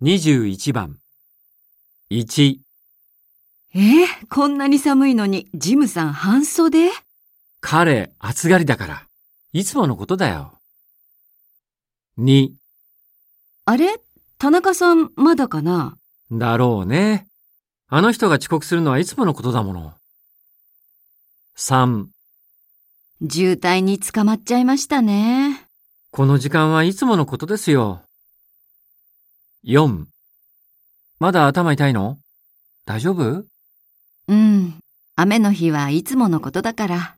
21番。1、えー、こんなに寒いのにジムさん半袖？彼、暑がりだから。いつものことだよ。2、あれ？田中さんまだかな？だろうね。あの人が遅刻するのはいつものことだもの。3、渋滞に捕まっちゃいましたね。この時間はいつものことですよ。4、まだ頭痛いの？大丈夫？うん。雨の日はいつものことだから。